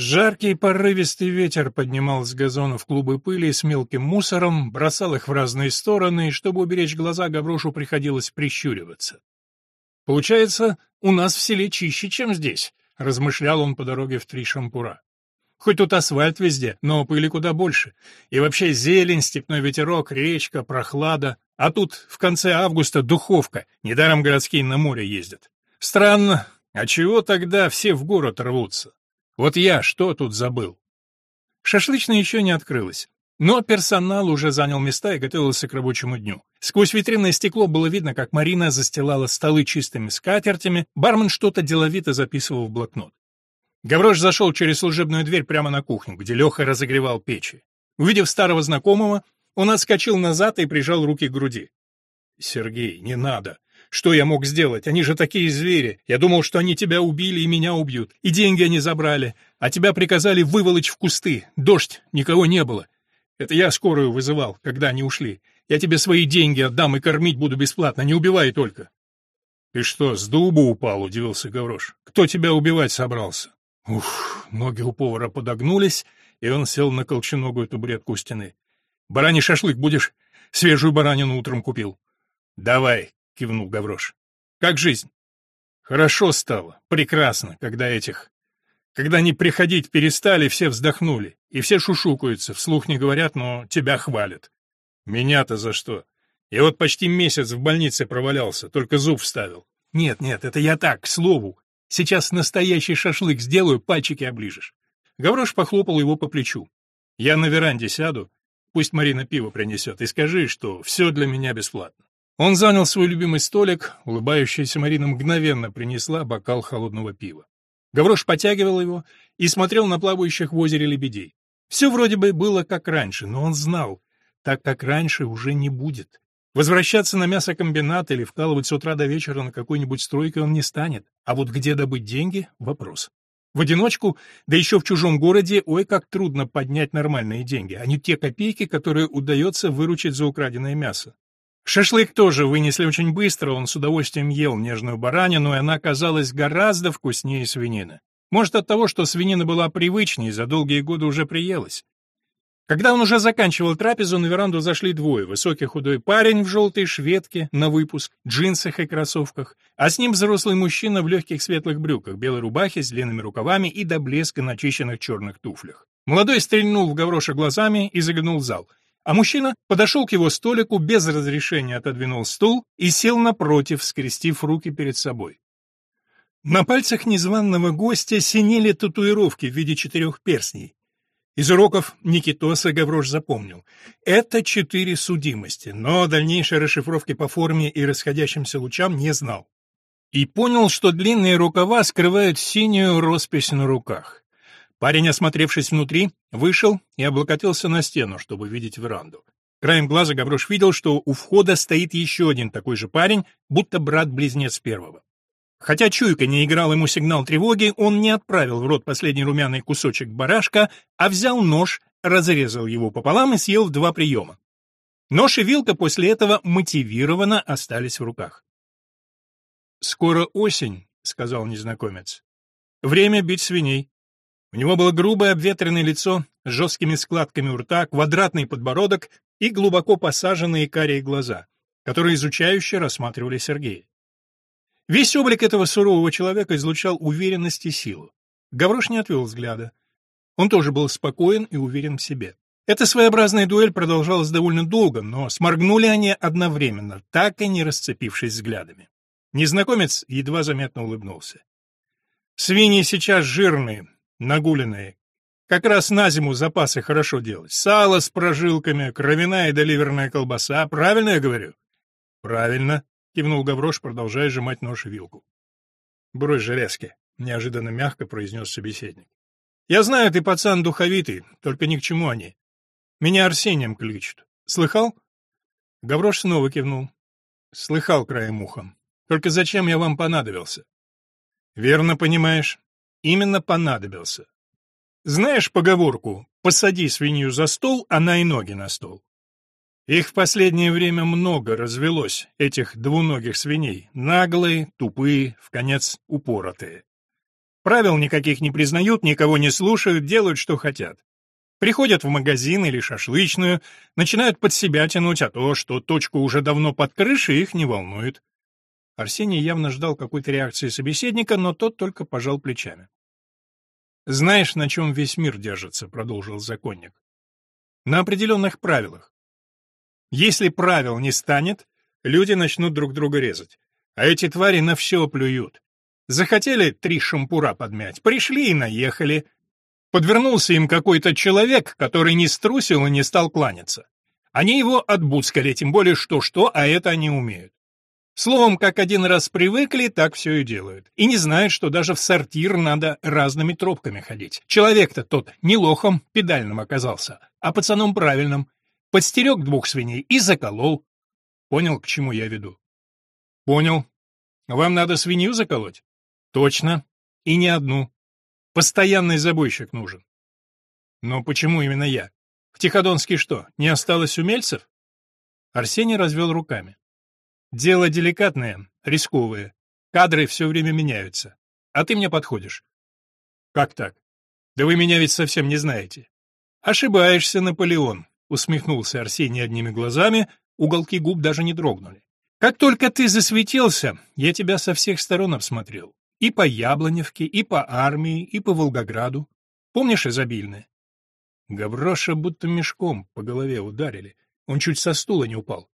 Жаркий порывистый ветер поднимал с газонов клубы пыли с мелким мусором, бросал их в разные стороны, и чтобы уберечь глаза, Гаврошу приходилось прищуриваться. «Получается, у нас в селе чище, чем здесь», — размышлял он по дороге в Три Шампура. «Хоть тут асфальт везде, но пыли куда больше. И вообще зелень, степной ветерок, речка, прохлада. А тут в конце августа духовка, недаром городские на море ездят. Странно, а чего тогда все в город рвутся?» Вот я что тут забыл? Шашлычная еще не открылась. Но персонал уже занял места и готовился к рабочему дню. Сквозь витринное стекло было видно, как Марина застилала столы чистыми скатертями, бармен что-то деловито записывал в блокнот. Гаврош зашел через служебную дверь прямо на кухню, где Леха разогревал печи. Увидев старого знакомого, он отскочил назад и прижал руки к груди. «Сергей, не надо. Что я мог сделать? Они же такие звери. Я думал, что они тебя убили и меня убьют. И деньги они забрали. А тебя приказали выволочь в кусты. Дождь, никого не было. Это я скорую вызывал, когда они ушли. Я тебе свои деньги отдам и кормить буду бесплатно. Не убивай только. — Ты что, с дуба упал? — удивился Гаврош. — Кто тебя убивать собрался? Ух, ноги у повара подогнулись, и он сел на колченогую табуретку у стены. — Бараний шашлык будешь? Свежую баранину утром купил. — Давай, кивнул Гаврош. Как жизнь? Хорошо стало, прекрасно, когда этих... Когда они приходить перестали, все вздохнули, и все шушукаются, вслух не говорят, но тебя хвалят. Меня-то за что? Я вот почти месяц в больнице провалялся, только зуб вставил. Нет, нет, это я так, к слову. Сейчас настоящий шашлык сделаю, пальчики оближешь. Гаврош похлопал его по плечу. Я на веранде сяду, пусть Марина пиво принесет, и скажи, что все для меня бесплатно. Он занял свой любимый столик, улыбающаяся Марина мгновенно принесла бокал холодного пива. Гаврош потягивал его и смотрел на плавающих в озере лебедей. Все вроде бы было как раньше, но он знал, так как раньше уже не будет. Возвращаться на мясокомбинат или вкалывать с утра до вечера на какой-нибудь стройке он не станет, а вот где добыть деньги — вопрос. В одиночку, да еще в чужом городе, ой, как трудно поднять нормальные деньги, а не те копейки, которые удается выручить за украденное мясо. Шашлык тоже вынесли очень быстро, он с удовольствием ел нежную баранину, и она оказалась гораздо вкуснее свинины. Может, от того, что свинина была привычнее, за долгие годы уже приелась. Когда он уже заканчивал трапезу, на веранду зашли двое. Высокий худой парень в желтой шведке, на выпуск, джинсах и кроссовках, а с ним взрослый мужчина в легких светлых брюках, белой рубахе с длинными рукавами и до блеска начищенных черных туфлях. Молодой стрельнул в Гавроша глазами и заглянул в зал. А мужчина подошел к его столику, без разрешения отодвинул стул и сел напротив, скрестив руки перед собой. На пальцах незваного гостя синели татуировки в виде четырех перстней. Из уроков Никитоса Гаврош запомнил. Это четыре судимости, но дальнейшей расшифровки по форме и расходящимся лучам не знал. И понял, что длинные рукава скрывают синюю роспись на руках. Парень, осмотревшись внутри, вышел и облокотился на стену, чтобы видеть веранду. Краем глаза Гаврош видел, что у входа стоит еще один такой же парень, будто брат-близнец первого. Хотя чуйка не играл ему сигнал тревоги, он не отправил в рот последний румяный кусочек барашка, а взял нож, разрезал его пополам и съел в два приема. Нож и вилка после этого мотивированно остались в руках. «Скоро осень», — сказал незнакомец. «Время бить свиней. У него было грубое обветренное лицо с жесткими складками у рта, квадратный подбородок и глубоко посаженные карие глаза, которые изучающе рассматривали Сергея. Весь облик этого сурового человека излучал уверенность и силу. Гаврош не отвел взгляда. Он тоже был спокоен и уверен в себе. Эта своеобразная дуэль продолжалась довольно долго, но сморгнули они одновременно, так и не расцепившись взглядами. Незнакомец едва заметно улыбнулся. «Свиньи сейчас жирные, нагуленные. Как раз на зиму запасы хорошо делать. Сало с прожилками, кровяная и доливерная колбаса. Правильно я говорю? Правильно, кивнул Гаврош, продолжая сжимать нож и вилку. Брось железки, неожиданно мягко произнес собеседник. Я знаю, ты пацан духовитый, только ни к чему они. Меня Арсением кличут. Слыхал? Гаврош снова кивнул. Слыхал краем ухом. Только зачем я вам понадобился? Верно понимаешь. Именно понадобился. Знаешь поговорку «посади свинью за стол, она и ноги на стол»? Их в последнее время много развелось, этих двуногих свиней, наглые, тупые, в конец упоротые. Правил никаких не признают, никого не слушают, делают, что хотят. Приходят в магазин или шашлычную, начинают под себя тянуть, а то, что точку уже давно под крышей, их не волнует. Арсений явно ждал какой-то реакции собеседника, но тот только пожал плечами. «Знаешь, на чем весь мир держится?» — продолжил законник. «На определенных правилах. Если правил не станет, люди начнут друг друга резать. А эти твари на все плюют. Захотели три шампура подмять, пришли и наехали, Подвернулся им какой-то человек, который не струсил и не стал кланяться. Они его отбудскали, тем более что-что, а это они умеют. Словом, как один раз привыкли, так все и делают. И не знают, что даже в сортир надо разными тропками ходить. Человек-то тот не лохом педальным оказался, а пацаном правильным. Подстерег двух свиней и заколол. Понял, к чему я веду? Понял. Вам надо свинью заколоть? Точно. И не одну. Постоянный забойщик нужен. Но почему именно я? В Тиходонске что, не осталось умельцев? Арсений развел руками. Дело деликатное, рисковое. Кадры все время меняются. А ты мне подходишь. Как так? Да вы меня ведь совсем не знаете. Ошибаешься, Наполеон, усмехнулся Арсений одними глазами, уголки губ даже не дрогнули. Как только ты засветился, я тебя со всех сторон обсмотрел. И по Яблоневке, и по армии, и по Волгограду. Помнишь изобильное? Гавроша будто мешком по голове ударили. Он чуть со стула не упал.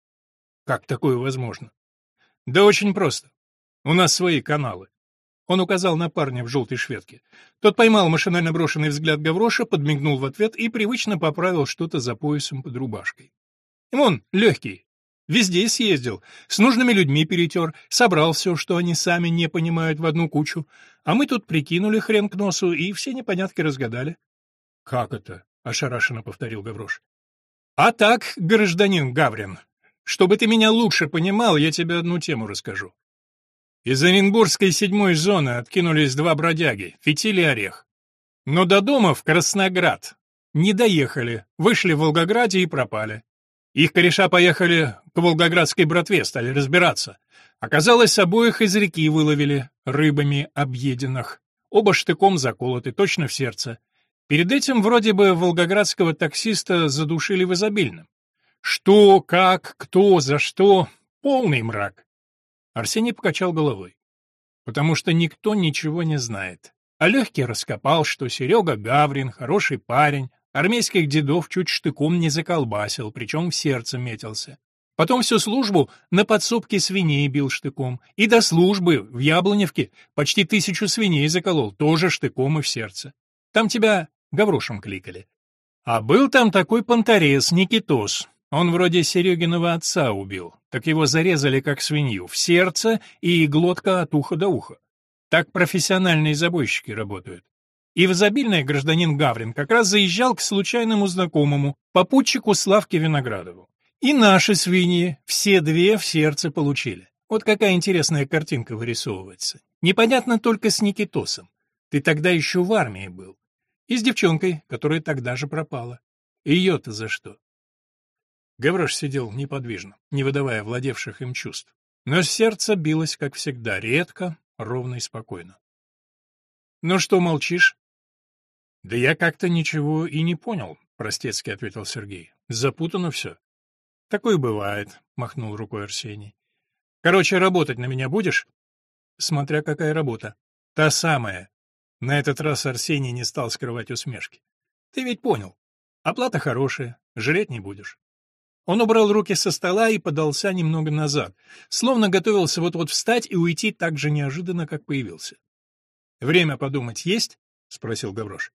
Как такое возможно? Да очень просто. У нас свои каналы. Он указал на парня в желтой шведке. Тот поймал машинально брошенный взгляд Гавроша, подмигнул в ответ и привычно поправил что-то за поясом под рубашкой. Вон, легкий, Везде съездил, с нужными людьми перетер, собрал все, что они сами не понимают, в одну кучу. А мы тут прикинули хрен к носу и все непонятки разгадали. — Как это? — ошарашенно повторил Гаврош. — А так, гражданин Гаврин, чтобы ты меня лучше понимал, я тебе одну тему расскажу. Из Оренбургской седьмой зоны откинулись два бродяги, фитиль и орех. Но до дома в Красноград не доехали, вышли в Волгограде и пропали. Их кореша поехали к волгоградской братве, стали разбираться. Оказалось, обоих из реки выловили, рыбами объеденных. Оба штыком заколоты, точно в сердце. Перед этим вроде бы волгоградского таксиста задушили в изобильном. Что, как, кто, за что — полный мрак. Арсений покачал головой. Потому что никто ничего не знает. А Легкий раскопал, что Серега Гаврин, хороший парень, Армейских дедов чуть штыком не заколбасил, причем в сердце метился. Потом всю службу на подсобке свиней бил штыком. И до службы в Яблоневке почти тысячу свиней заколол, тоже штыком и в сердце. Там тебя Гаврошем кликали. А был там такой понторез Никитос. Он вроде Серегиного отца убил. Так его зарезали как свинью, в сердце и глотка от уха до уха. Так профессиональные забойщики работают. И в изобильное гражданин Гаврин как раз заезжал к случайному знакомому, попутчику Славке Виноградову. И наши свиньи, все две в сердце получили. Вот какая интересная картинка вырисовывается. Непонятно только с Никитосом. Ты тогда еще в армии был. И с девчонкой, которая тогда же пропала. Ее-то за что? Гаврош сидел неподвижно, не выдавая владевших им чувств. Но сердце билось, как всегда, редко, ровно и спокойно. «Ну что молчишь?» «Да я как-то ничего и не понял», — простецки ответил Сергей. «Запутано все». «Такое бывает», — махнул рукой Арсений. «Короче, работать на меня будешь?» «Смотря какая работа». «Та самая». На этот раз Арсений не стал скрывать усмешки. «Ты ведь понял. Оплата хорошая, жалеть не будешь». Он убрал руки со стола и подался немного назад, словно готовился вот-вот встать и уйти так же неожиданно, как появился. «Время подумать есть?» — спросил Гаврош.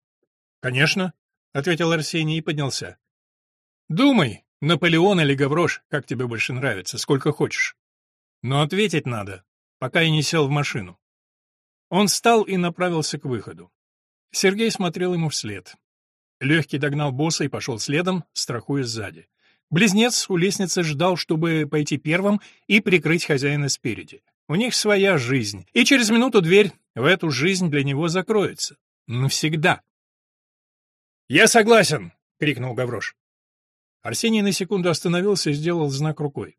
«Конечно», — ответил Арсений и поднялся. «Думай, Наполеон или Гаврош, как тебе больше нравится, сколько хочешь. Но ответить надо, пока я не сел в машину». Он встал и направился к выходу. Сергей смотрел ему вслед. Легкий догнал босса и пошел следом, страхуя сзади. Близнец у лестницы ждал, чтобы пойти первым и прикрыть хозяина спереди. У них своя жизнь, и через минуту дверь в эту жизнь для него закроется. Навсегда. «Я согласен!» — крикнул Гаврош. Арсений на секунду остановился и сделал знак рукой.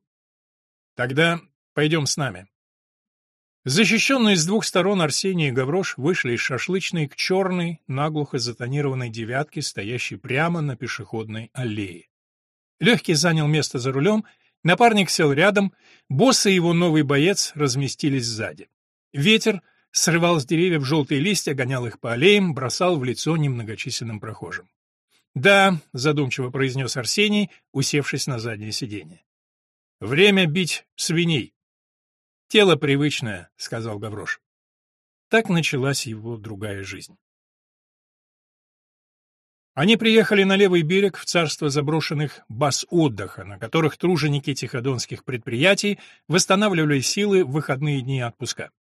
«Тогда пойдем с нами». Защищенные с двух сторон Арсений и Гаврош вышли из шашлычной к черной, наглухо затонированной девятке, стоящей прямо на пешеходной аллее. Легкий занял место за рулем, напарник сел рядом, босс и его новый боец разместились сзади. Ветер срывал с деревьев желтые листья, гонял их по аллеям, бросал в лицо немногочисленным прохожим. «Да», — задумчиво произнес Арсений, усевшись на заднее сиденье. «Время бить свиней». «Тело привычное», — сказал Гаврош. Так началась его другая жизнь. Они приехали на левый берег в царство заброшенных баз отдыха, на которых труженики тиходонских предприятий восстанавливали силы в выходные дни отпуска.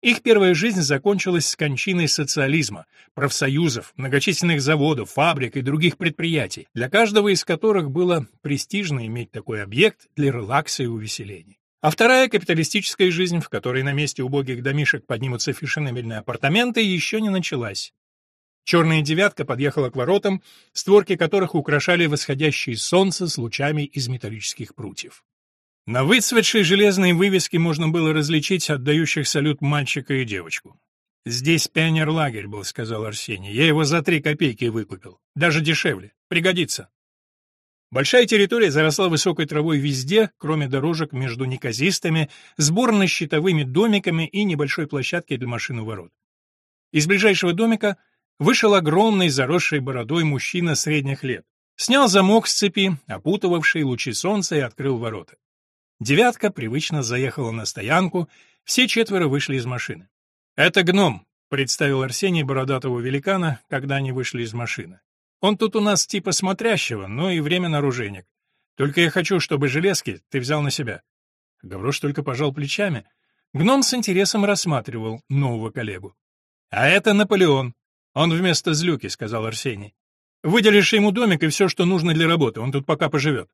Их первая жизнь закончилась с кончиной социализма, профсоюзов, многочисленных заводов, фабрик и других предприятий, для каждого из которых было престижно иметь такой объект для релакса и увеселения. А вторая капиталистическая жизнь, в которой на месте убогих домишек поднимутся фешенебельные апартаменты, еще не началась. Черная девятка подъехала к воротам, створки которых украшали восходящее солнце с лучами из металлических прутьев. На выцветшей железной вывеске можно было различить отдающих салют мальчика и девочку. «Здесь пионер-лагерь был», — сказал Арсений. «Я его за три копейки выкупил. Даже дешевле. Пригодится». Большая территория заросла высокой травой везде, кроме дорожек между неказистыми, сборно-щитовыми домиками и небольшой площадки для машин у ворот. Из ближайшего домика вышел огромный, заросший бородой мужчина средних лет. Снял замок с цепи, опутывавший лучи солнца, и открыл ворота. Девятка привычно заехала на стоянку, все четверо вышли из машины. «Это гном», — представил Арсений бородатого великана, когда они вышли из машины. «Он тут у нас типа смотрящего, но и время оружейник. Только я хочу, чтобы железки ты взял на себя». Гаврош только пожал плечами. Гном с интересом рассматривал нового коллегу. «А это Наполеон. Он вместо злюки», — сказал Арсений. «Выделишь ему домик и все, что нужно для работы. Он тут пока поживет».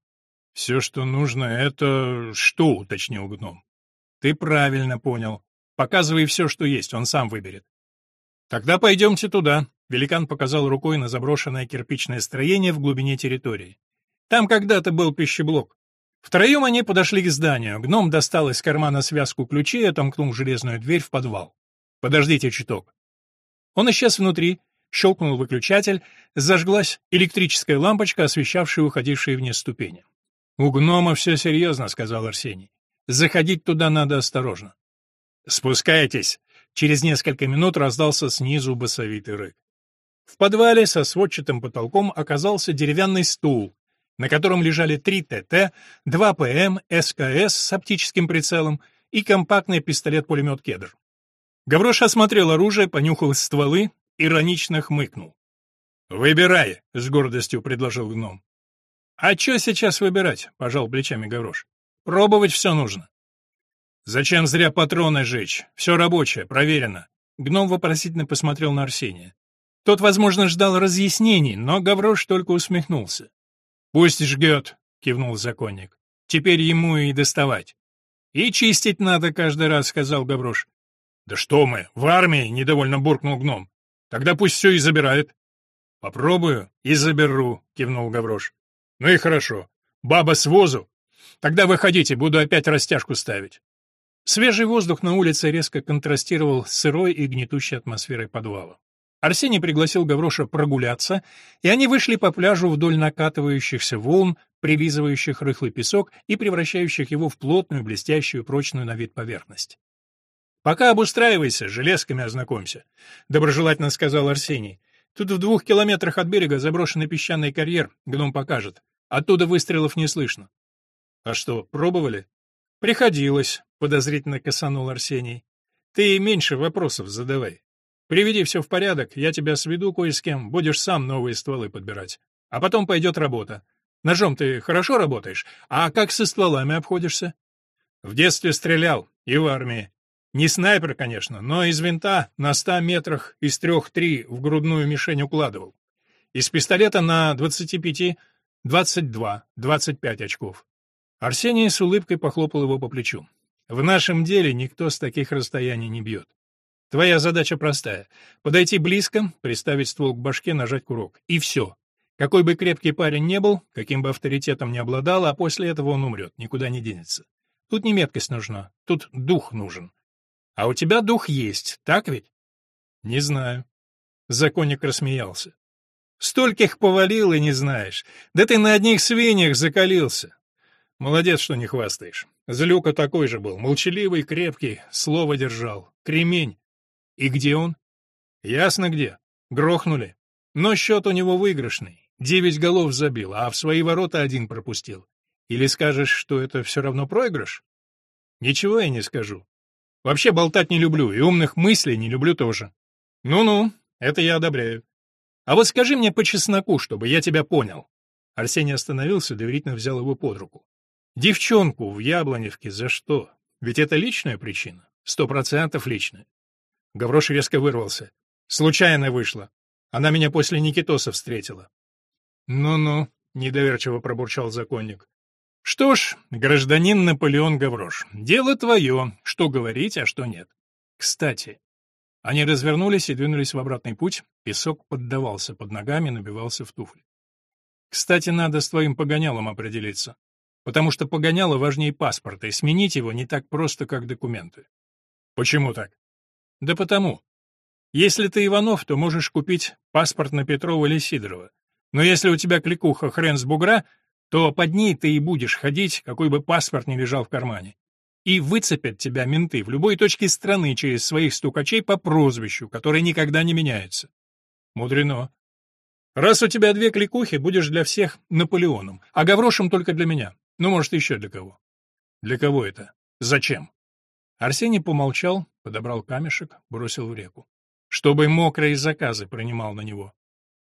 «Все, что нужно, это что?» — уточнил гном. «Ты правильно понял. Показывай все, что есть, он сам выберет». «Тогда пойдемте туда», — великан показал рукой на заброшенное кирпичное строение в глубине территории. «Там когда-то был пищеблок». Втроем они подошли к зданию. Гном достал из кармана связку ключей и отомкнул железную дверь в подвал. «Подождите чуток». Он исчез внутри, щелкнул выключатель, зажглась электрическая лампочка, освещавшая уходившие вниз ступени. «У гнома все серьезно», — сказал Арсений. «Заходить туда надо осторожно». «Спускайтесь!» — через несколько минут раздался снизу басовитый рык. В подвале со сводчатым потолком оказался деревянный стул, на котором лежали три ТТ, два ПМ, СКС с оптическим прицелом и компактный пистолет-пулемет «Кедр». Гаврош осмотрел оружие, понюхал стволы, иронично хмыкнул. «Выбирай», — с гордостью предложил гном. «А что сейчас выбирать?» — пожал плечами Гаврош. «Пробовать все нужно». «Зачем зря патроны жечь? Все рабочее, проверено». Гном вопросительно посмотрел на Арсения. Тот, возможно, ждал разъяснений, но Гаврош только усмехнулся. «Пусть жгет», — кивнул законник. «Теперь ему и доставать». «И чистить надо каждый раз», — сказал Гаврош. «Да что мы, в армии!» — недовольно буркнул гном. «Тогда пусть все и забирает». «Попробую и заберу», — кивнул Гаврош. Ну и хорошо. Баба с возу? Тогда выходите, буду опять растяжку ставить. Свежий воздух на улице резко контрастировал с сырой и гнетущей атмосферой подвала. Арсений пригласил Гавроша прогуляться, и они вышли по пляжу вдоль накатывающихся волн, прилизывающих рыхлый песок и превращающих его в плотную, блестящую, прочную на вид поверхность. «Пока обустраивайся, железками ознакомься», — доброжелательно сказал Арсений. «Тут в двух километрах от берега заброшенный песчаный карьер, гном покажет. Оттуда выстрелов не слышно. А что, пробовали? Приходилось, подозрительно косанул Арсений. Ты меньше вопросов задавай. Приведи все в порядок, я тебя сведу кое с кем, будешь сам новые стволы подбирать. А потом пойдет работа. Ножом ты хорошо работаешь, а как со стволами обходишься? В детстве стрелял, и в армии. Не снайпер, конечно, но из винта на ста метрах из трех-три в грудную мишень укладывал. Из пистолета на двадцати пяти Двадцать два, двадцать пять очков. Арсений с улыбкой похлопал его по плечу. В нашем деле никто с таких расстояний не бьет. Твоя задача простая — подойти близко, приставить ствол к башке, нажать курок. И все. Какой бы крепкий парень не был, каким бы авторитетом не обладал, а после этого он умрет, никуда не денется. Тут не меткость нужна, тут дух нужен. А у тебя дух есть, так ведь? Не знаю. Законник рассмеялся. Стольких повалил и не знаешь. Да ты на одних свиньях закалился. Молодец, что не хвастаешь. Злюка такой же был, молчаливый, крепкий, слово держал. Кремень. И где он? Ясно где. Грохнули. Но счет у него выигрышный. Девять голов забил, а в свои ворота один пропустил. Или скажешь, что это все равно проигрыш? Ничего я не скажу. Вообще болтать не люблю, и умных мыслей не люблю тоже. Ну-ну, это я одобряю. А вот скажи мне по чесноку, чтобы я тебя понял. Арсений остановился, доверительно взял его под руку. Девчонку в Яблоневке за что? Ведь это личная причина. Сто процентов личная. Гаврош резко вырвался. Случайно вышло. Она меня после Никитоса встретила. «Ну-ну», — недоверчиво пробурчал законник. «Что ж, гражданин Наполеон Гаврош, дело твое, что говорить, а что нет. Кстати, они развернулись и двинулись в обратный путь. Песок поддавался под ногами, набивался в туфли. Кстати, надо с твоим погонялом определиться. Потому что погоняло важнее паспорта, и сменить его не так просто, как документы. Почему так? Да потому. Если ты Иванов, то можешь купить паспорт на Петрова или Сидорова. Но если у тебя кликуха хрен с бугра, то под ней ты и будешь ходить, какой бы паспорт ни лежал в кармане и выцепят тебя менты в любой точке страны через своих стукачей по прозвищу, которое никогда не меняется. Мудрено. Раз у тебя две кликухи, будешь для всех Наполеоном, а Гаврошем только для меня. Ну, может, еще для кого. Для кого это? Зачем? Арсений помолчал, подобрал камешек, бросил в реку. Чтобы мокрые заказы принимал на него.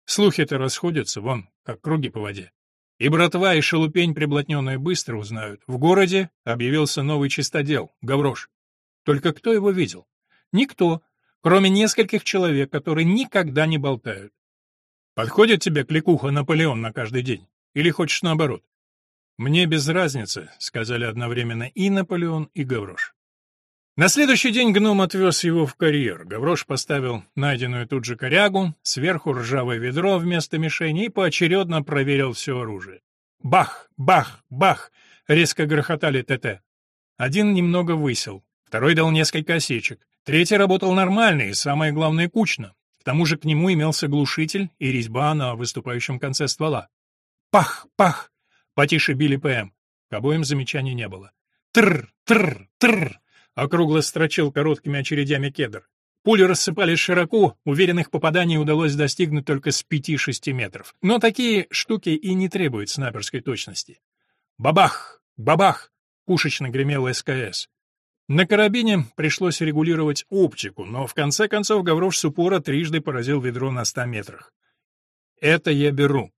Слухи-то расходятся, вон, как круги по воде. И братва, и шелупень приблотненные быстро узнают. В городе объявился новый чистодел, Гаврош. Только кто его видел? Никто, кроме нескольких человек, которые никогда не болтают. Подходит тебе кликуха Наполеон на каждый день? Или хочешь наоборот? Мне без разницы, сказали одновременно и Наполеон, и Гаврош. На следующий день гном отвез его в карьер. Гаврош поставил найденную тут же корягу, сверху ржавое ведро вместо мишени и поочередно проверил все оружие. Бах, бах, бах! Резко грохотали ТТ. Один немного высел, второй дал несколько осечек, третий работал нормально и, самое главное, кучно. К тому же к нему имелся глушитель и резьба на выступающем конце ствола. Пах, пах! Потише били ПМ. К обоим замечаний не было. Тр, тр, тр! Округло строчил короткими очередями кедр. Пули рассыпались широко, уверенных попаданий удалось достигнуть только с 5-6 метров. Но такие штуки и не требуют снайперской точности. Бабах! Бабах! Пушечно гремел СКС. На карабине пришлось регулировать оптику, но в конце концов Гаврош с упора трижды поразил ведро на 100 метрах. «Это я беру».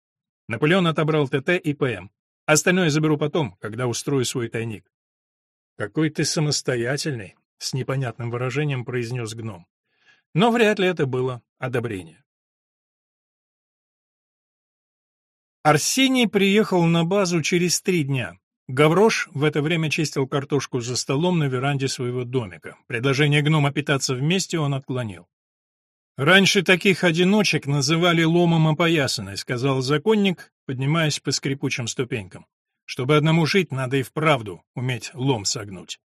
Наполеон отобрал ТТ и ПМ. Остальное заберу потом, когда устрою свой тайник. «Какой ты самостоятельный!» — с непонятным выражением произнес гном. Но вряд ли это было одобрение. Арсений приехал на базу через три дня. Гаврош в это время чистил картошку за столом на веранде своего домика. Предложение гнома питаться вместе он отклонил. «Раньше таких одиночек называли ломом опоясанной», — сказал законник, поднимаясь по скрипучим ступенькам. Чтобы одному жить, надо и вправду уметь лом согнуть.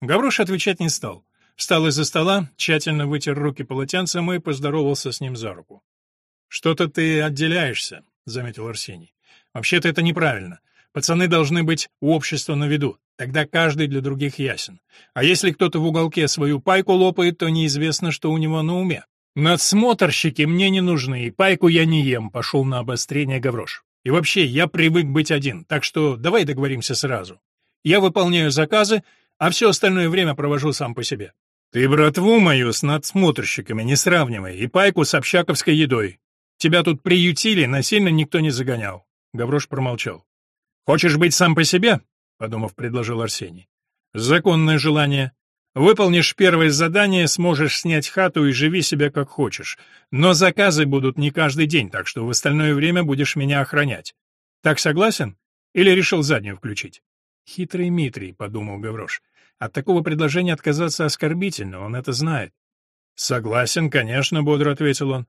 Гаврош отвечать не стал. Встал из-за стола, тщательно вытер руки полотенцем и поздоровался с ним за руку. «Что-то ты отделяешься», — заметил Арсений. «Вообще-то это неправильно. Пацаны должны быть у общества на виду. Тогда каждый для других ясен. А если кто-то в уголке свою пайку лопает, то неизвестно, что у него на уме. Надсмотрщики мне не нужны, и пайку я не ем», — пошел на обострение Гаврош. И вообще, я привык быть один, так что давай договоримся сразу. Я выполняю заказы, а все остальное время провожу сам по себе. Ты братву мою с надсмотрщиками не сравнивай, и пайку с общаковской едой. Тебя тут приютили, насильно никто не загонял. Гаврош промолчал. Хочешь быть сам по себе? Подумав, предложил Арсений. Законное желание. Выполнишь первое задание, сможешь снять хату и живи себя как хочешь. Но заказы будут не каждый день, так что в остальное время будешь меня охранять. Так согласен? Или решил заднюю включить? Хитрый Митрий, подумал Гаврош. От такого предложения отказаться оскорбительно, он это знает. Согласен, конечно, бодро ответил он.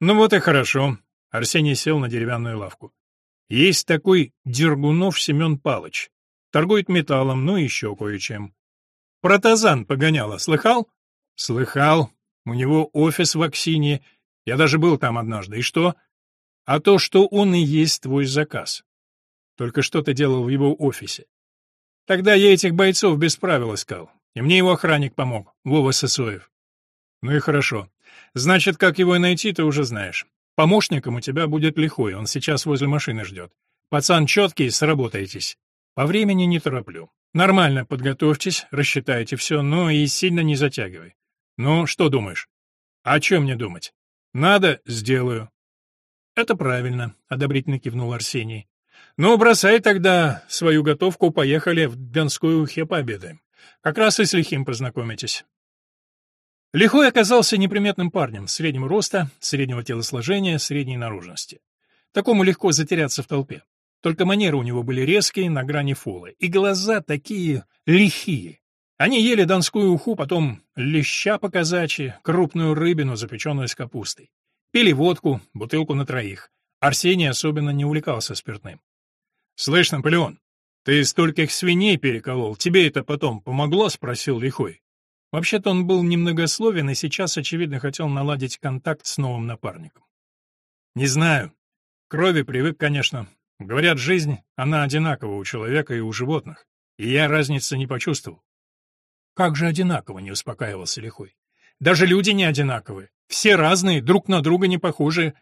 Ну вот и хорошо. Арсений сел на деревянную лавку. Есть такой Дергунов Семен Палыч. Торгует металлом, ну и еще кое-чем. Протазан погоняла, слыхал? Слыхал. У него офис в Аксине. Я даже был там однажды. И что? А то, что он и есть твой заказ. Только что ты делал в его офисе? Тогда я этих бойцов без правил искал. И мне его охранник помог, Вова Сысоев. Ну и хорошо. Значит, как его найти, ты уже знаешь. Помощником у тебя будет лихой, он сейчас возле машины ждет. Пацан четкий, сработаетесь. По времени не тороплю. Нормально подготовьтесь, рассчитайте все, но и сильно не затягивай. Ну, что думаешь? О чем мне думать? Надо — сделаю. Это правильно, одобрительно кивнул Арсений. Ну, бросай тогда свою готовку, поехали в Донскую ухе пообедаем. Как раз и с Лихим познакомитесь. Лихой оказался неприметным парнем, среднего роста, среднего телосложения, средней наружности. Такому легко затеряться в толпе. Только манеры у него были резкие, на грани фолы, и глаза такие лихие. Они ели донскую уху, потом леща по-казачьи, крупную рыбину, запеченную с капустой. Пили водку, бутылку на троих. Арсений особенно не увлекался спиртным. — Слышь, Наполеон, ты стольких свиней переколол, тебе это потом помогло? — спросил Лихой. Вообще-то он был немногословен и сейчас, очевидно, хотел наладить контакт с новым напарником. «Не знаю. Крови привык, конечно. Говорят, жизнь, она одинакова у человека и у животных. И я разницы не почувствовал». «Как же одинаково?» — не успокаивался Лихой. «Даже люди не одинаковые. Все разные, друг на друга не похожи».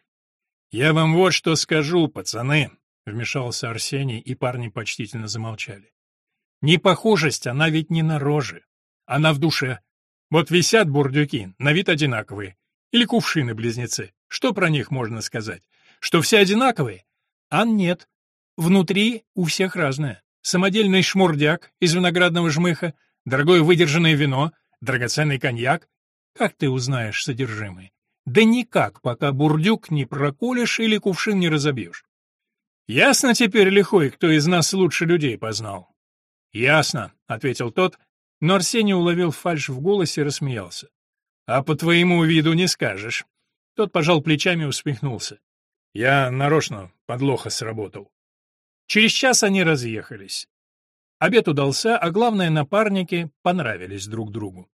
«Я вам вот что скажу, пацаны», — вмешался Арсений, и парни почтительно замолчали. «Непохожесть, она ведь не на роже она в душе. Вот висят бурдюки, на вид одинаковые. Или кувшины-близнецы. Что про них можно сказать? Что все одинаковые? А нет. Внутри у всех разное. Самодельный шмурдяк из виноградного жмыха, дорогое выдержанное вино, драгоценный коньяк. Как ты узнаешь содержимое? Да никак, пока бурдюк не проколешь или кувшин не разобьешь. Ясно теперь, лихой, кто из нас лучше людей познал? Ясно, — ответил тот, но Арсений уловил фальшь в голосе и рассмеялся. «А по твоему виду не скажешь». Тот пожал плечами и усмехнулся. «Я нарочно подлоха сработал». Через час они разъехались. Обед удался, а главное, напарники понравились друг другу.